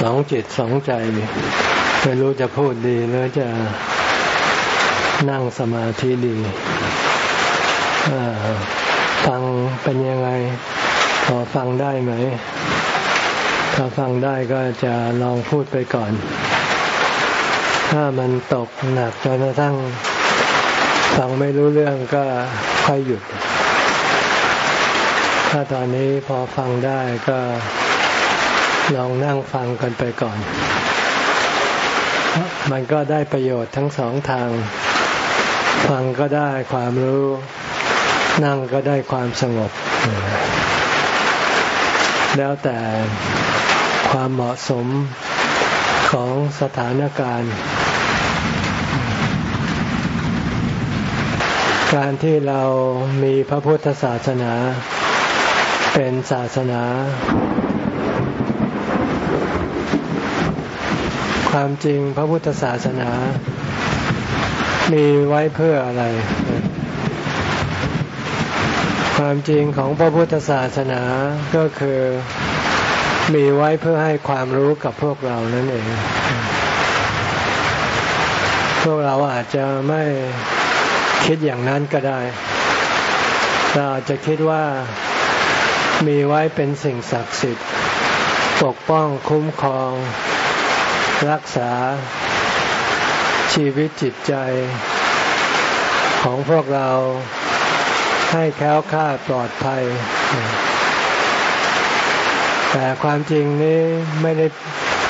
สองจิตสองใจไม่รู้จะพูดดีหรือจะนั่งสมาธิดีฟังเป็นยังไงพอฟังได้ไหม ถ้าฟังได้ก็จะลองพูดไปก่อน ถ้ามันตกหนักจนกระทั่งฟังไม่รู้เรื่องก็ค่อยหยุด ถ้าตอนนี้พอฟังได้ก็ ลองนั่งฟังกันไปก่อน มันก็ได้ประโยชน์ทั้งสองทาง ฟังก็ได้ความรู้ นั่งก็ได้ความสงบ แล้วแต่ความเหมาะสมของสถานการณ์ การที่เรามีพระพุทธศาสนา เป็นศาสนา ความจริงพระพุทธศาสนา มีไว้เพื่ออะไร ความจริงของพระพุทธศาสนาก็คือมีไว้เพื่อให้ความรู้กับพวกเรานั่นเอง พวกเราอาจจะไม่คิดอย่างนั้นก็ได้ เราอาจจะคิดว่ามีไว้เป็นสิ่งศักดิ์สิทธิ์ ปกป้องคุ้มครอง รักษาชีวิตจิตใจของพวกเราให้แค้วคลาดปลอดภัย แต่ความจริงนี้ไม่ได้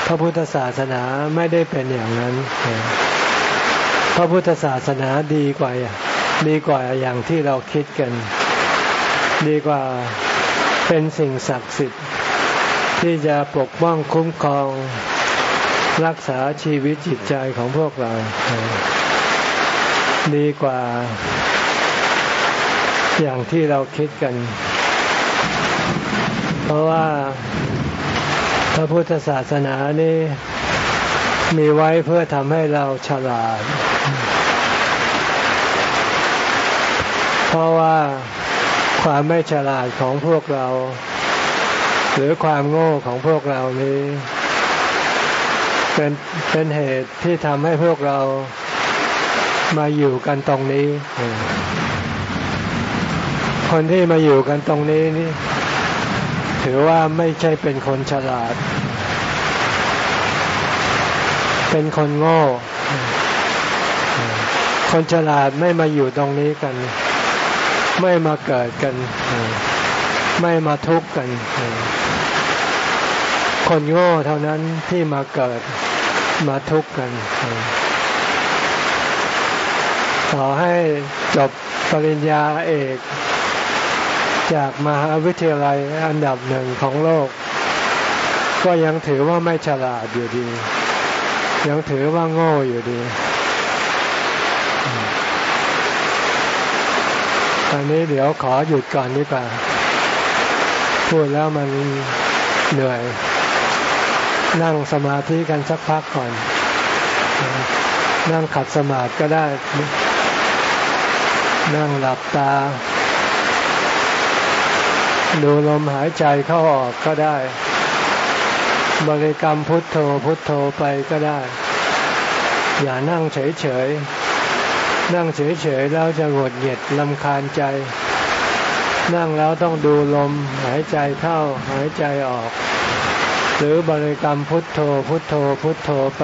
พระพุทธศาสนาไม่ได้เป็นอย่างนั้น พระพุทธศาสนาดีกว่าดีกว่าอย่างที่เราคิดกัน ดีกว่าเป็นสิ่งศักดิ์สิทธิ์ที่จะปกป้องคุ้มครอง รักษาชีวิตจิตใจของพวกเรา ดีกว่า อย่างที่เราคิดกัน เพราะว่าพระพุทธศาสนานี้มีไว้เพื่อทำให้เราฉลาด เพราะว่าความไม่ฉลาดของพวกเรา หรือความโง่ของพวกเรานี้ เป็นเป็นเหตุที่ทำให้พวกเรามาอยู่กันตรงนี้ คนที่มาอยู่กันตรงนี้นี่ ถือว่าไม่ใช่เป็นคนฉลาด เป็นคนโง่ คนฉลาดไม่มาอยู่ตรงนี้กัน ไม่มาเกิดกัน ไม่มาทุกข์กัน คนโง่เท่านั้นที่มาเกิด มาทุกข์กัน ต่อให้จบปริญญาเอก จากมหาวิทยาลัยอันดับหนึ่งของโลก ก็ยังถือว่าไม่ฉลาดอยู่ดี ยังถือว่าโง่อยู่ดีตอนนี้เดี๋ยวขอหยุดก่อนดีกว่า พูดแล้วมันเหนื่อย นั่งสมาธิกันสักพักก่อน นั่งขัดสมาธิก็ได้ นั่งหลับตา ดูลมหายใจเข้าออกก็ได้ บริกรรมพุทโธพุทโธไปก็ได้ อย่านั่งเฉยๆ นั่งเฉยๆ แล้วจะหงดเหยียดลำคาญใจ นั่งแล้วต้องดูลมหายใจเข้าหายใจออก หรือบริกรรมพุทโธพุทโธพุทโธไป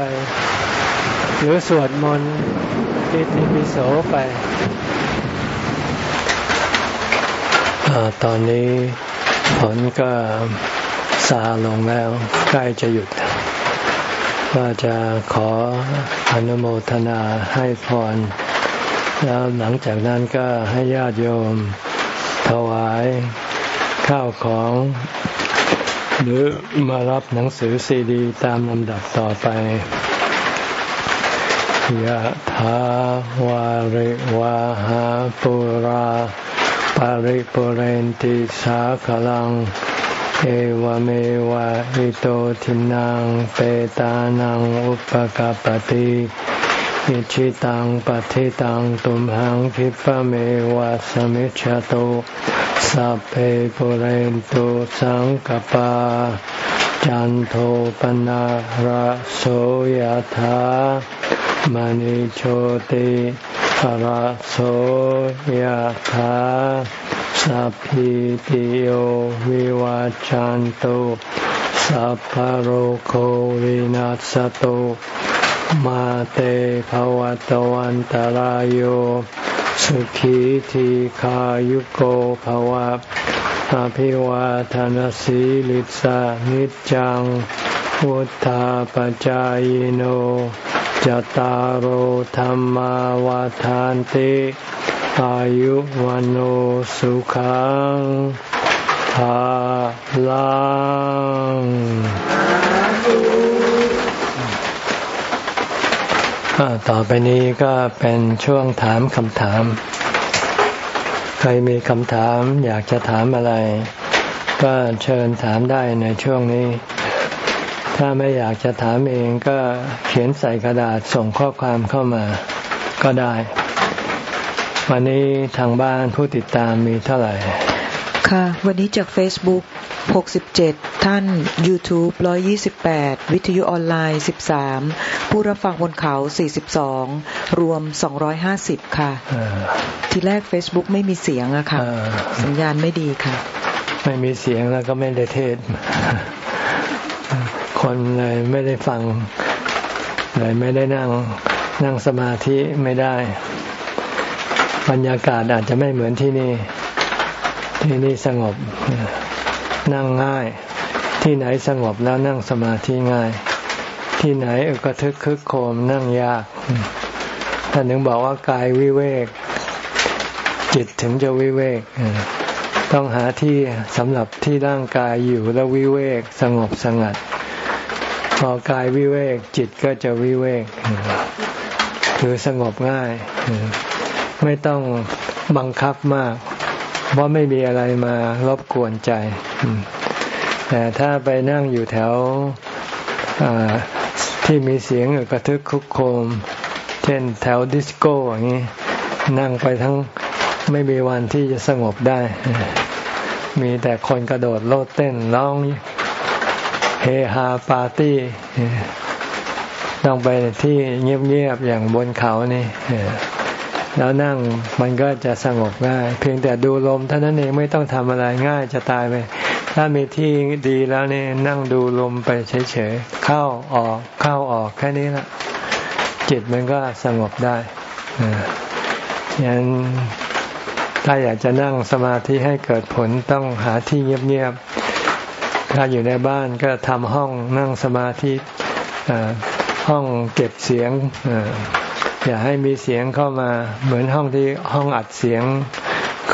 หรือสวดมนต์อิติปิโสไปอตอนนี้ฝนก็ซาลงแล้ว ใกล้จะหยุดว่าจะขออนุโมทนาให้พร แล้วหลังจากนั้นก็ให้ญาติโยมถวายข้าวของ หรือมารับหนังสือซีดี ตามลำดับต่อไปยะถาวาริวาหาปุราปาริปุเรนติสาขลัง เอวเมวะอิโตทินังเปตานังอุปกาปติ อิชิตังปฏิตังตุมหังคิปะเมวะสมิจฉตุสัพเพปุเรนตุสังกปา จันโทปนะระโสยธามณิโชติระโสยธาสัพพิติโยวิวาจันตุสัพพโรโควินัสตุ มาเตภวตวันตารโยสุขีทีขายุโกภวะอภิวาทานสีลิสานิจังวุธาปจายโนจตารโหธรรมวาทานติอายุวันโอสุขังภาลัง ต่อไปนี้ก็เป็นช่วงถามคำถาม ใครมีคำถามอยากจะถามอะไร ก็เชิญถามได้ในช่วงนี้ ถ้าไม่อยากจะถามเองก็เขียนใส่กระดาษส่งข้อความเข้ามาก็ได้ วันนี้ทางบ้านผู้ติดตามมีเท่าไหร่ ค่ะ วันนี้จาก Facebook 67 ท่าน YouTube 128 วิทยุออนไลน์ 13 ผู้รับฟังบนเขา 42 รวม 250 ค่ะ ทีแรก Facebook ไม่มีเสียงอะค่ะ สัญญาณไม่ดีค่ะ ไม่มีเสียงแล้วก็ไม่ได้เทศ คนเลยไม่ได้ฟัง เลยไม่ได้นั่งนั่งสมาธิไม่ได้ บรรยากาศอาจจะไม่เหมือนที่นี่ ที่นี่สงบ นั่งง่าย ที่ไหนสงบแล้วนั่งสมาธิง่าย ที่ไหนอึกระทึกคึกโคมนั่งยากท่านถึงบอกว่ากายวิเวก จิตถึงจะวิเวก ต้องหาที่สำหรับที่ร่างกายอยู่แล้ววิเวกสงบสงัด พอกายวิเวก จิตก็จะวิเวก คือสงบง่าย ไม่ต้องบังคับมาก เพราะไม่มีอะไรมารบกวนใจ แต่ถ้าไปนั่งอยู่แถวที่มีเสียงกระทึกคุกโคม เช่นแถวดิสโก้อย่างนี้ นั่งไปทั้งไม่มีวันที่จะสงบได้ มีแต่คนกระโดดโลดเต้นร้องเฮฮาปาร์ตี้ต้องไปที่เงียบๆอย่างบนเขานี่ แล้วนั่งมันก็จะสงบง่าย เพียงแต่ดูลมเท่านั้นเองไม่ต้องทำอะไรง่ายจะตายไป ถ้ามีที่ดีแล้วนี่นั่งดูลมไปเฉยๆเข้าออกเข้าออกแค่นี้ละจิตมันก็สงบได้ยังถ้าอยากจะนั่งสมาธิให้เกิดผลต้องหาที่เงียบๆ ถ้าอยู่ในบ้านก็ทำห้องนั่งสมาธิห้องเก็บเสียง อย่าให้มีเสียงเข้ามาเหมือนห้องที่ห้องอัดเสียง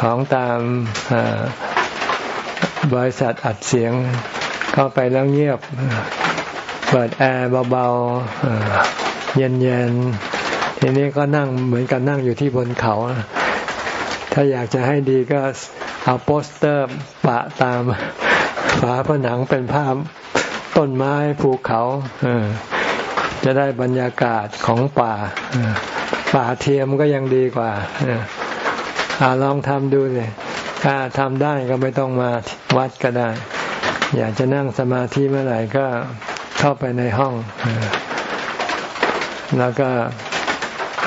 ของตามบริษัทอัดเสียง เข้าไปแล้วเงียบ เปิดแอร์เบาๆเย็นๆทีนี้ก็นั่งเหมือนกับนั่งอยู่ที่บนเขา ถ้าอยากจะให้ดีก็เอาโปสเตอร์ปะตามฝาผนังเป็นภาพต้นไม้ภูเขา จะได้บรรยากาศของป่า ป่าเทียมก็ยังดีกว่าอลองทำดูเลยถ้าทำได้ก็ไม่ต้องมาวัดก็ได้ อยากจะนั่งสมาธิเมื่อไหร่ก็เข้าไปในห้อง แล้วก็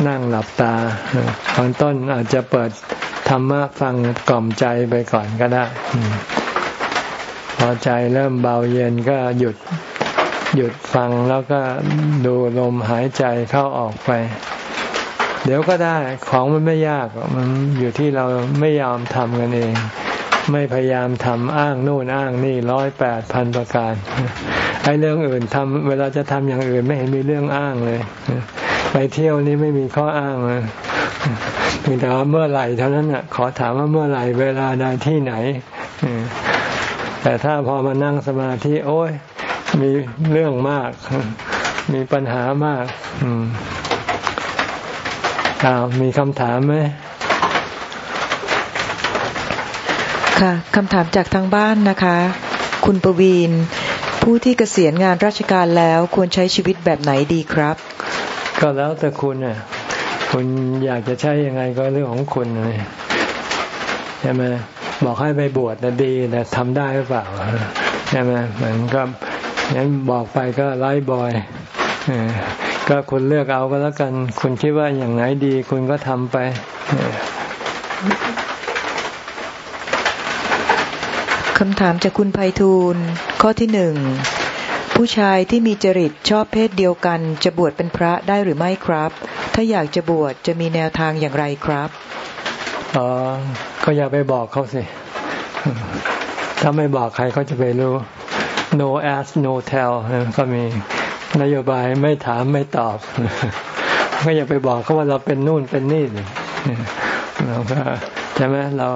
นั่งหลับตาตอนต้นอาจจะเปิดธรรมะฟังกล่อมใจไปก่อนก็ได้ พอใจเริ่มเบาเย็นก็หยุด หยุดฟังแล้วก็ดูลมหายใจเข้าออกไป เดี๋ยวก็ได้ของมันไม่ยากมันอยู่ที่เราไม่ยอมทำกันเอง ไม่พยายามทำอ้างโน่นอ้างนี่ร้อยแปดพันประการไอ้เรื่องอื่นทำเวลาจะทำอย่างอื่นไม่เห็นมีเรื่องอ้างเลยไปเที่ยวนี่ไม่มีข้ออ้างเลยเพียงแต่ว่าเมื่อไหร่เท่านั้นอะขอถามว่าเมื่อไหร่เวลาใดที่ไหนแต่ถ้าพอมานั่งสมาธิโอ้ย มีเรื่องมาก มีปัญหามากอืมอ้าวมีคำถามไหมค่ะคำถามจากทางบ้านนะคะ คุณประวีน ผู้ที่เกษียณงานราชการแล้วควรใช้ชีวิตแบบไหนดีครับ ก็แล้วแต่คุณน่ะคุณอยากจะใช้ยังไงก็เรื่องของคุณเลยใช่ไหมบอกให้ไปบวชนะดีแต่ทำได้หรือเปล่าใช่ไหมเหมือนกับ งั้นบอกไปก็ไล่บอยก็คุณเลือกเอาก็แล้วกัน คุณคิดว่าอย่างไหนดี คุณก็ทำไปคำถามจากคุณไพฑูรย์ข้อที่หนึ่งผู้ชายที่มีจริตชอบเพศเดียวกัน จะบวชเป็นพระได้หรือไม่ครับ ถ้าอยากจะบวชจะมีแนวทางอย่างไรครับอ๋อก็อย่าไปบอกเขาสิ ถ้าไม่บอกใครเขาจะไปรู้ no ask no tell ก็มีนโยบายไม่ถามไม่ตอบก็อย่าไปบอกเขาว่าเราเป็นนู่นเป็นนี่เราก็ใช่ไหมเรา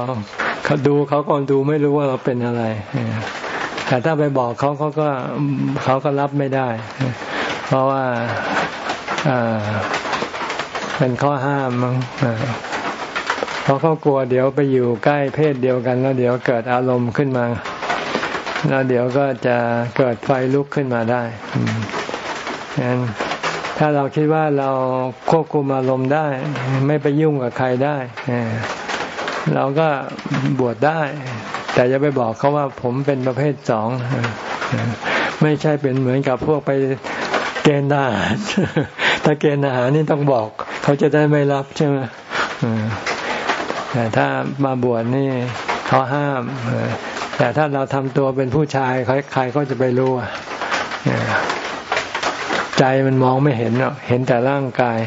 เขาดูเขาก็ดูไม่รู้ว่าเราเป็นอะไรแต่ถ้าไปบอกเขาเขาก็เขาก็รับไม่ได้ เพราะว่าเป็นข้อห้ามเพราะเขากลัวเดี๋ยวไปอยู่ใกล้เพศเดียวกันแล้วเดี๋ยวเกิดอารมณ์ขึ้นมา แล้วเดี๋ยวก็จะเกิดไฟลุกขึ้นมาได้งั้นถ้าเราคิดว่าเราควบคุมอารมณ์ได้ ไม่ไปยุ่งกับใครได้ เราก็บวชได้ แต่อย่าไปบอกเขาว่าผมเป็นประเภทสองไม่ใช่เป็นเหมือนกับพวกไปเกณฑ์ทหารถ้าเกณฑ์ทหารนี่ต้องบอก เขาจะได้ไม่รับใช่ไหมแต่ถ้ามาบวชนี่เขาห้าม แต่ถ้าเราทำตัวเป็นผู้ชายใครก็จะไปรู้ใจมันมองไม่เห็นเห็นแต่ร่างกาย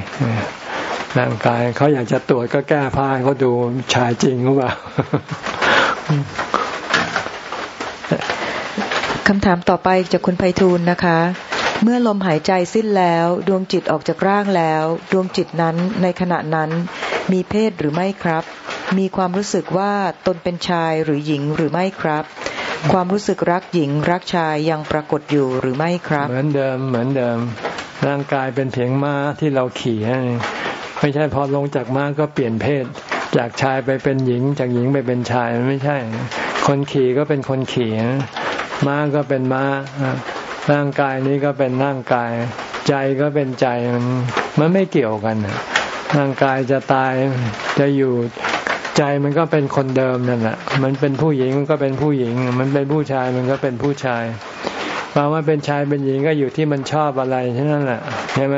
ร่างกายเขาอยากจะตรวจก็แก้ผ้าเขาดูชายจริงหรือเปล่าคำถามต่อไปจากคุณไพฑูรย์นะคะ เมื่อลมหายใจสิ้นแล้ว ดวงจิตออกจากร่างแล้ว ดวงจิตนั้นในขณะนั้นมีเพศหรือไม่ครับ มีความรู้สึกว่าตนเป็นชายหรือหญิงหรือไม่ครับ ความรู้สึกรักหญิงรักชายยังปรากฏอยู่หรือไม่ครับ เหมือนเดิมเหมือนเดิม ร่างกายเป็นเพียงม้าที่เราขี่ไม่ใช่พอลงจากม้าก็เปลี่ยนเพศ จากชายไปเป็นหญิง จากหญิงไปเป็นชายไม่ใช่ คนขี่ก็เป็นคนขี่ม้าก็เป็นม้าร่างกายนี้ก็เป็นร่างกาย ใจก็เป็นใจมันมันไม่เกี่ยวกันร่างกายจะตายจะอยู่ ใจมันก็เป็นคนเดิมนั่นแหละมันเป็นผู้หญิงมันก็เป็นผู้หญิง มันเป็นผู้ชายมันก็เป็นผู้ชายความว่าเป็นชายเป็นหญิงก็อยู่ที่มันชอบอะไรเท่นั้นแหละใช่ไหม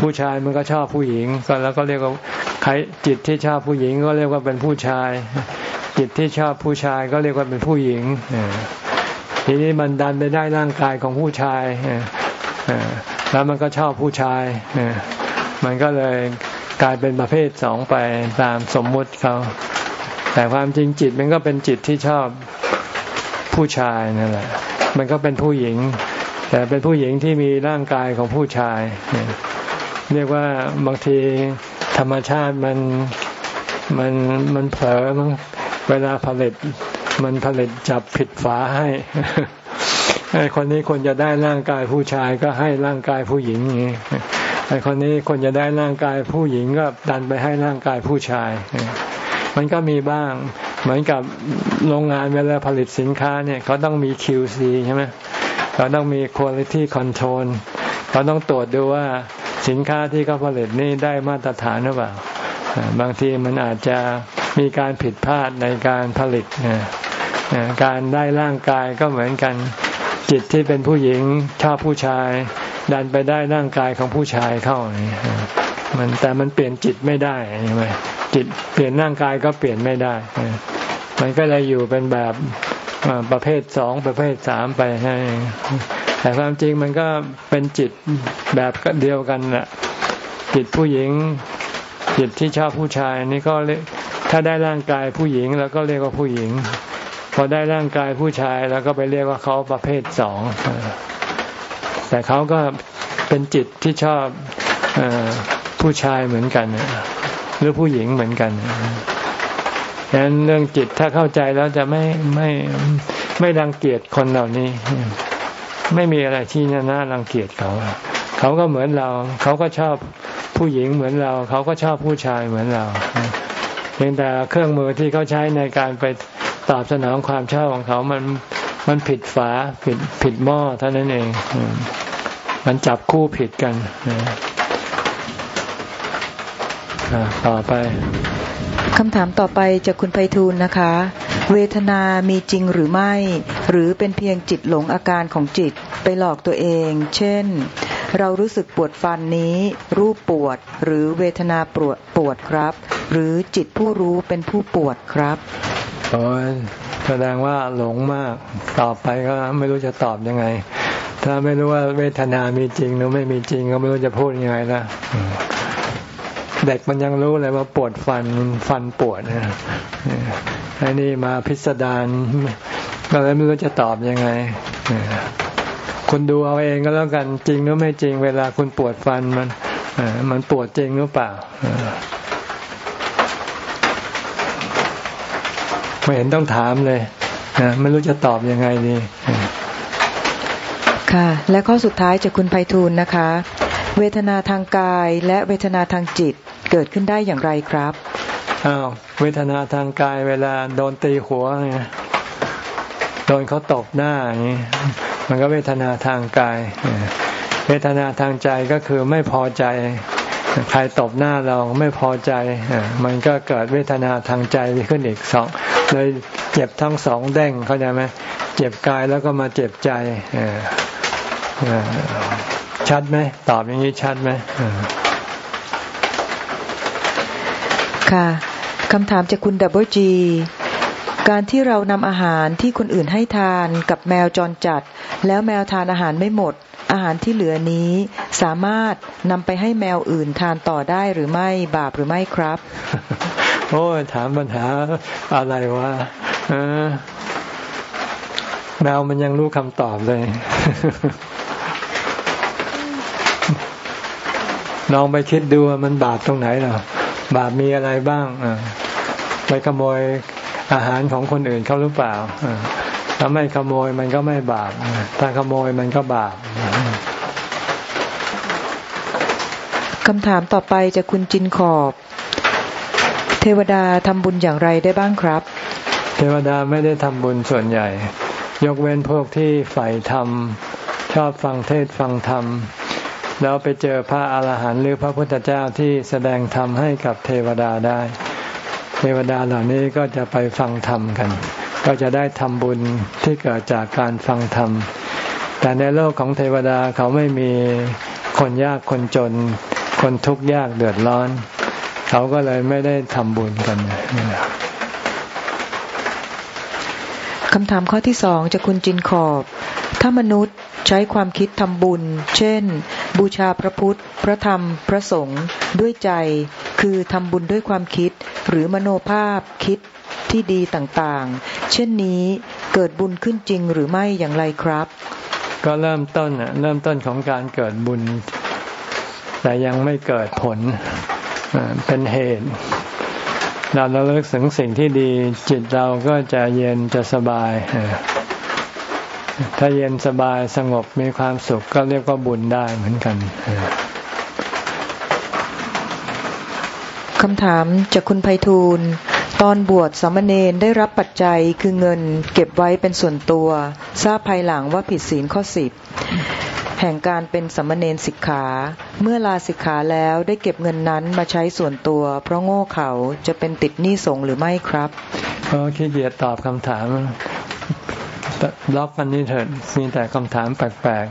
ผู้ชายมันก็ชอบผู้หญิง ก็แล้วก็เรียกว่าใครจิตที่ชอบผู้หญิงก็เรียกว่าเป็นผู้ชาย จิตที่ชอบผู้ชายก็เรียกว่าเป็นผู้หญิงทีนี้มันดันไปได้ร่างกายของผู้ชายแล้วมันก็ชอบผู้ชายมันก็เลย กลายเป็นประเภทสองไปตามสมมุติเขาแต่ความจริงจิตมันก็เป็นจิตที่ชอบผู้ชายนั่นแหละ มันก็เป็นผู้หญิง แต่เป็นผู้หญิงที่มีร่างกายของผู้ชาย เรียกว่าบางทีธรรมชาติมันมันมันเผลอมันเวลาผลิต มันผลิตจับผิดฝาให้ไอ้คนนี้คนจะได้ร่างกายผู้ชายก็ให้ร่างกายผู้หญิงอย่างนี้ ไอ้คนนี้คนจะได้ร่างกายผู้หญิงก็ดันไปให้ร่างกายผู้ชาย มันก็มีบ้าง เหมือนกับโรงงานเวลาผลิตสินค้าเนี่ยเขาต้องมี QC ใช่ไหมเราต้องมี quality control เราต้องตรวจดูว่าสินค้าที่เขาผลิตนี่ได้มาตรฐานหรือเปล่า บางทีมันอาจจะมีการผิดพลาดในการผลิตการได้ร่างกายก็เหมือนกันจิตที่เป็นผู้หญิงชอบผู้ชาย ดันไปได้ร่างกายของผู้ชายเข้าเมันแต่มันเปลี่ยนจิตไม่ได้ใช่ไหมจิตเปลี่ยนร่างกายก็เปลี่ยนไม่ได้ มันก็เลยอยู่เป็นแบบประเภทสองประเภทสามไปให้แต่ความจริงมันก็เป็นจิตแบบเดียวกันแหละจิตผู้หญิง จิตที่ชอบผู้ชายนี่ก็ถ้าได้ร่างกายผู้หญิง แล้วก็เรียกว่าผู้หญิง พอได้ร่างกายผู้ชายแล้วก็ไปเรียกว่าเขาประเภทสอง แต่เขาก็เป็นจิตที่ชอบอผู้ชายเหมือนกัน หรือผู้หญิงเหมือนกันดังนั้นเรื่องจิตถ้าเข้าใจแล้วจะไม่ไม่ไม่รังเกียจคนเหล่านี้ ไม่มีอะไรที่น่ารังเกียจเขาเขาก็เหมือนเรา เขาก็ชอบผู้หญิงเหมือนเรา เขาก็ชอบผู้ชายเหมือนเราเพียงแต่เครื่องมือที่เขาใช้ในการไปตอบสนองความชอบของเขามันมันผิดฝาผิดผิดหม้อเท่านั้นเอง มันจับคู่ผิดกันต่อไปคำถามต่อไปจากคุณไพฑูรย์นะคะ เวทนามีจริงหรือไม่ หรือเป็นเพียงจิตหลงอาการของจิตไปหลอกตัวเอง เช่น เรารู้สึกปวดฟันนี้ รูปปวด หรือเวทนาปวดปวดครับ หรือจิตผู้รู้เป็นผู้ปวดครับโอ้ยแสดงว่าหลงมากตอบไปก็ไม่รู้จะตอบยังไง ถ้าไม่รู้ว่าเวทนามีจริงหรือไม่มีจริงก็ไม่รู้จะพูดยังไงนะเด็กมันยังรู้เลยว่าปวดฟันฟันปวดนะไอ้นี่มาพิสดารก็เลยไม่รู้จะตอบยังไงคุณดูเอาเองก็แล้วกันจริงหรือไม่จริง เวลาคุณปวดฟันมันมันปวดจริงหรือเปล่าไม่เห็นต้องถามเลยนะไม่รู้จะตอบยังไงดี ค่ะ และข้อสุดท้ายจากคุณไพฑูรย์นะคะ เวทนาทางกายและเวทนาทางจิตเกิดขึ้นได้อย่างไรครับอ้าวเวทนาทางกายเวลาโดนตีหัวไงโดนเขาตบหน้าอย่างนี้มันก็เวทนาทางกาย เวทนาทางใจก็คือไม่พอใจ ใครตบหน้าเราไม่พอใจมันก็เกิดเวทนาทางใจขึ้นอีกสองเลยเจ็บทั้งสองแด้งเข้าใจไหมเจ็บกายแล้วก็มาเจ็บใจ ชัดไหมตอบอย่างนี้ชัดไหมค่ะคำถามจากคุณดับเบิลจีการที่เรานำอาหารที่คนอื่นให้ทานกับแมวจรจัด แล้วแมวทานอาหารไม่หมด อาหารที่เหลือนี้สามารถนำไปให้แมวอื่นทานต่อได้หรือไม่บาปหรือไม่ครับ โอ้ถามปัญหาอะไรวะแมวมันยังรู้คำตอบเลย ลองไปคิดดูว่ามันบาปตรงไหนหรอบาปมีอะไรบ้างไปขโมยอาหารของคนอื่นเขาหรือเปล่าถ้าไม่ขโมยมันก็ไม่บาปถ้าขโมยมันก็บาปคำถามต่อไปจากคุณจินขอบ เทวดาทำบุญอย่างไรได้บ้างครับ เทวดาไม่ได้ทำบุญส่วนใหญ่ ยกเว้นพวกที่ใฝ่ธรรมชอบฟังเทศฟังธรรม แล้วไปเจอพระอาหารหันต์หรือพระพุทธเจ้าที่แสดงธรรมให้กับเทวดาได้ เทวดาเหล่านี้ก็จะไปฟังธรรมกัน ก็จะได้ทำบุญที่เกิดจากการฟังธรรม แต่ในโลกของเทวดาเขาไม่มีคนยากคนจน คนทุกข์ยากเดือดร้อน เขาก็เลยไม่ได้ทำบุญกันนะ คำถามข้อที่สองจากคุณจินขอบ ถ้ามนุษย์ใช้ความคิดทำบุญ เช่น บูชาพระพุทธ พระธรรม พระสงฆ์ด้วยใจ คือทำบุญด้วยความคิด หรือมโนภาพคิดที่ดีต่างๆ เช่นนี้เกิดบุญขึ้นจริงหรือไม่อย่างไรครับ ก็เริ่มต้นเริ่มต้นของการเกิดบุญ แต่ยังไม่เกิดผลเป็นเหตุ เราเราเลิกถึงสิ่งที่ดี จิตเราก็จะเย็นจะสบาย ถ้าเย็นสบายสงบมีความสุขก็เรียกว่าบุญได้เหมือนกันคำถามจากคุณไพฑูรย์ตอนบวชสามเณรได้รับปัจจัยคือเงินเก็บไว้เป็นส่วนตัว ทราบภายหลังว่าผิดศีลข้อสิบ แห่งการเป็นสมณเณรสิกขา เมื่อลาสิกขาแล้วได้เก็บเงินนั้นมาใช้ส่วนตัว เพราะโง่เขาจะเป็นติดหนี้สงหรือไม่ครับก็ขี้เกียจตอบคำถามล็อกกันนี้เถิดมีแต่คำถามแปลก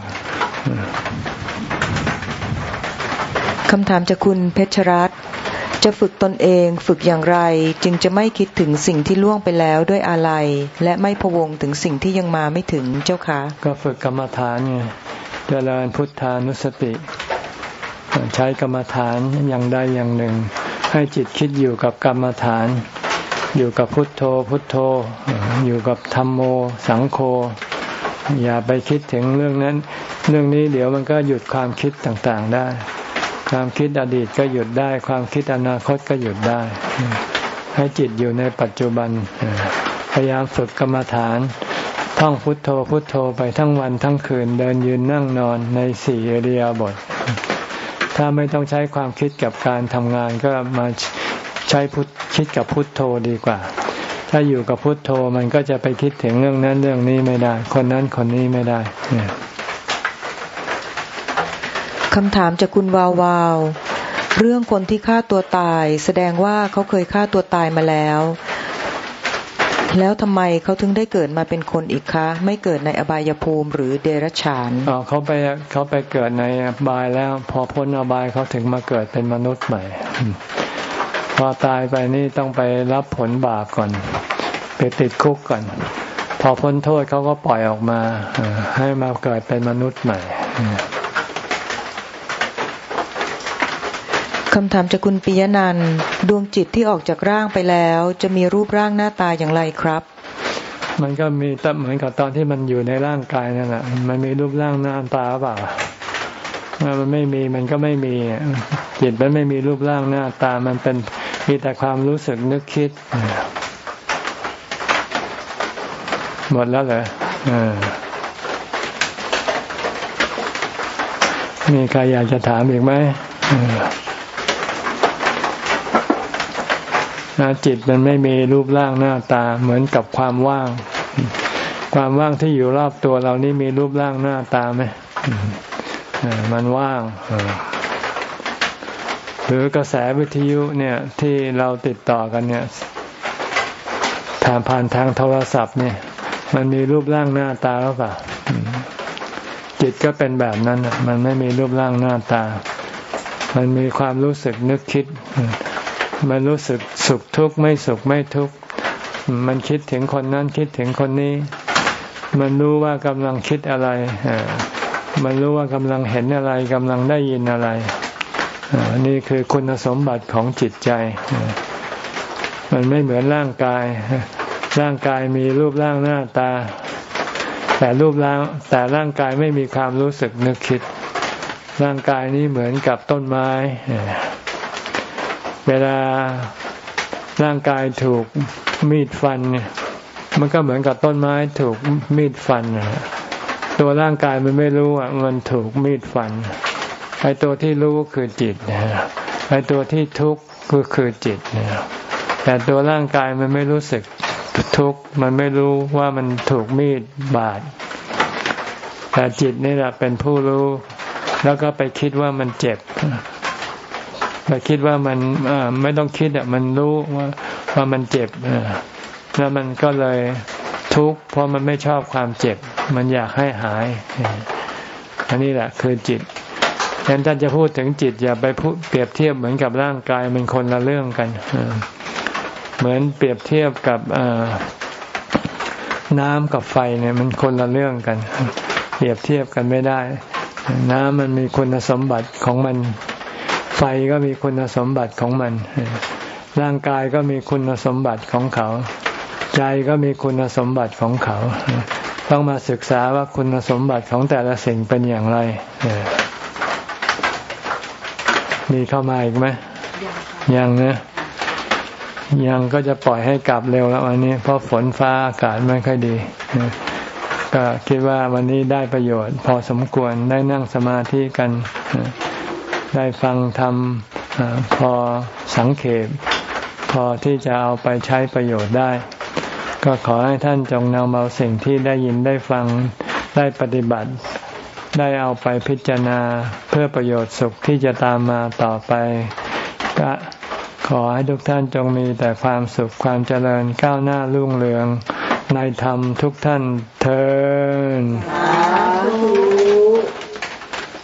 ๆคำถามจากคุณเพชรรัตน์จะฝึกตนเองฝึกอย่างไรจึงจะไม่คิดถึงสิ่งที่ล่วงไปแล้วด้วยอะไร และไม่พวงถึงสิ่งที่ยังมาไม่ถึงเจ้าคะก็ฝึกกรรมฐานไง เจริญพุทธานุสติ ใช้กรรมฐานอย่างใดอย่างหนึ่ง ให้จิตคิดอยู่กับกรรมฐาน อยู่กับพุทโธพุทโธ อยู่กับธรรมโม สังโฆอย่าไปคิดถึงเรื่องนั้น เรื่องนี้เดี๋ยวมันก็หยุดความคิดต่างๆได้ ความคิดอดีตก็หยุดได้ ความคิดอนาคตก็หยุดได้ ให้จิตอยู่ในปัจจุบันพยายามฝึกกรรมฐาน ท่องพุทโธพุทโธไปทั้งวันทั้งคืนเดินยืนนั่งนอนในสี่เรียบท ถ้าไม่ต้องใช้ความคิดกับการทำงานก็มาใช้พุทคิดกับพุทโธดีกว่า ถ้าอยู่กับพุทโธมันก็จะไปคิดถึงเรื่องนั้นเรื่องนี้ไม่ได้ คนนั้นคนนี้ไม่ได้เนี่ยคำถามจากคุณวาววาว เรื่องคนที่ฆ่าตัวตาย แสดงว่าเขาเคยฆ่าตัวตายมาแล้ว แล้วทำไมเขาถึงได้เกิดมาเป็นคนอีกคะ ไม่เกิดในอบายภูมิหรือเดรัจฉานอ๋อเขาไปเขาไปเกิดในอบายแล้ว พอพ้นอบายเขาถึงมาเกิดเป็นมนุษย์ใหม่ พอตายไปนี่ต้องไปรับผลบาปก่อน ไปติดคุกก่อน พอพ้นโทษเขาก็ปล่อยออกมาให้มาเกิดเป็นมนุษย์ใหม่ คำถามจากคุณปิยนันดวงจิตที่ออกจากร่างไปแล้ว จะมีรูปร่างหน้าตาอย่างไรครับ มันก็มีแต่เหมือนกับตอนที่มันอยู่ในร่างกายนั่นแหละมันมีรูปร่างหน้าตาเปล่าถ้ามันไม่มีมันก็ไม่มีจิตมันไม่มีรูปร่างหน้าตา มันเป็นมีแต่ความรู้สึกนึกคิด หมดแล้วเหรอมีใครอยากจะถามอีกไหม จิตมันไม่มีรูปร่างหน้าตาเหมือนกับความว่าง ความว่างที่อยู่รอบตัวเรานี่มีรูปร่างหน้าตาไหมมันว่างหรือกระแสวิทยุเนี่ยที่เราติดต่อกันเนี่ยทางผ่านทางโทรศัพท์เนี่ย มันมีรูปร่างหน้าตาหรือเปล่าจิตก็เป็นแบบนั้นมันไม่มีรูปร่างหน้าตา มันมีความรู้สึกนึกคิด มันรู้สึกสุขทุกข์ไม่สุขไม่ทุกข์มันคิดถึงคนนั้นคิดถึงคนนี้ มันรู้ว่ากำลังคิดอะไรมันรู้ว่ากำลังเห็นอะไรกำลังได้ยินอะไรนี่คือคุณสมบัติของจิตใจ มันไม่เหมือนร่างกาย ร่างกายมีรูปร่างหน้าตา แต่รูปร่างแต่ร่างกายไม่มีความรู้สึกนึกคิด ร่างกายนี้เหมือนกับต้นไม้ เวลาร่างกายถูกมีดฟันเนี่ยมันก็เหมือนกับต้นไม้ถูกมีดฟัน ตัวร่างกายมันไม่รู้อะมันถูกมีดฟันไอ้ตัวที่รู้คือจิตไอ้ตัวที่ทุกข์ก็คือจิตแต่ตัวร่างกายมันไม่รู้สึกทุกข์มันไม่รู้ว่ามันถูกมีดบาดแต่จิตนี่แหละเป็นผู้รู้ แล้วก็ไปคิดว่ามันเจ็บ แต่คิดว่ามันไม่ต้องคิดอะมันรู้ว่าว่ามันเจ็บแล้วมันก็เลยทุกข์เพราะมันไม่ชอบความเจ็บ มันอยากให้หาย อันนี้แหละคือจิตฉะนั้นท่านจะพูดถึงจิต อย่าไปพูดเปรียบเทียบเหมือนกับร่างกายมันคนละเรื่องกันเหมือนเปรียบเทียบกับน้ำกับไฟเนี่ยมันคนละเรื่องกัน เปรียบเทียบกันไม่ได้ น้ำมันมีคุณสมบัติของมัน ไฟก็มีคุณสมบัติของมัน ร่างกายก็มีคุณสมบัติของเขา ใจก็มีคุณสมบัติของเขา ต้องมาศึกษาว่าคุณสมบัติของแต่ละสิ่งเป็นอย่างไร มีเข้ามาอีกไหมยังนะยังก็จะปล่อยให้กลับเร็วแล้ววันนี้ เพราะฝนฟ้าอากาศไม่ค่อยดี ก็คิดว่าวันนี้ได้ประโยชน์ พอสมควรได้นั่งสมาธิกัน ได้ฟังทำพอสังเขตพอที่จะเอาไปใช้ประโยชน์ได้ ก็ขอให้ท่านจงนำเอาสิ่งที่ได้ยินได้ฟังได้ปฏิบัติ ได้เอาไปพิจารณาเพื่อประโยชน์สุขที่จะตามมาต่อไป ก็ขอให้ทุกท่านจงมีแต่ความสุขความเจริญก้าวหน้ารุ่งเรืองในธรรมทุกท่านเทอ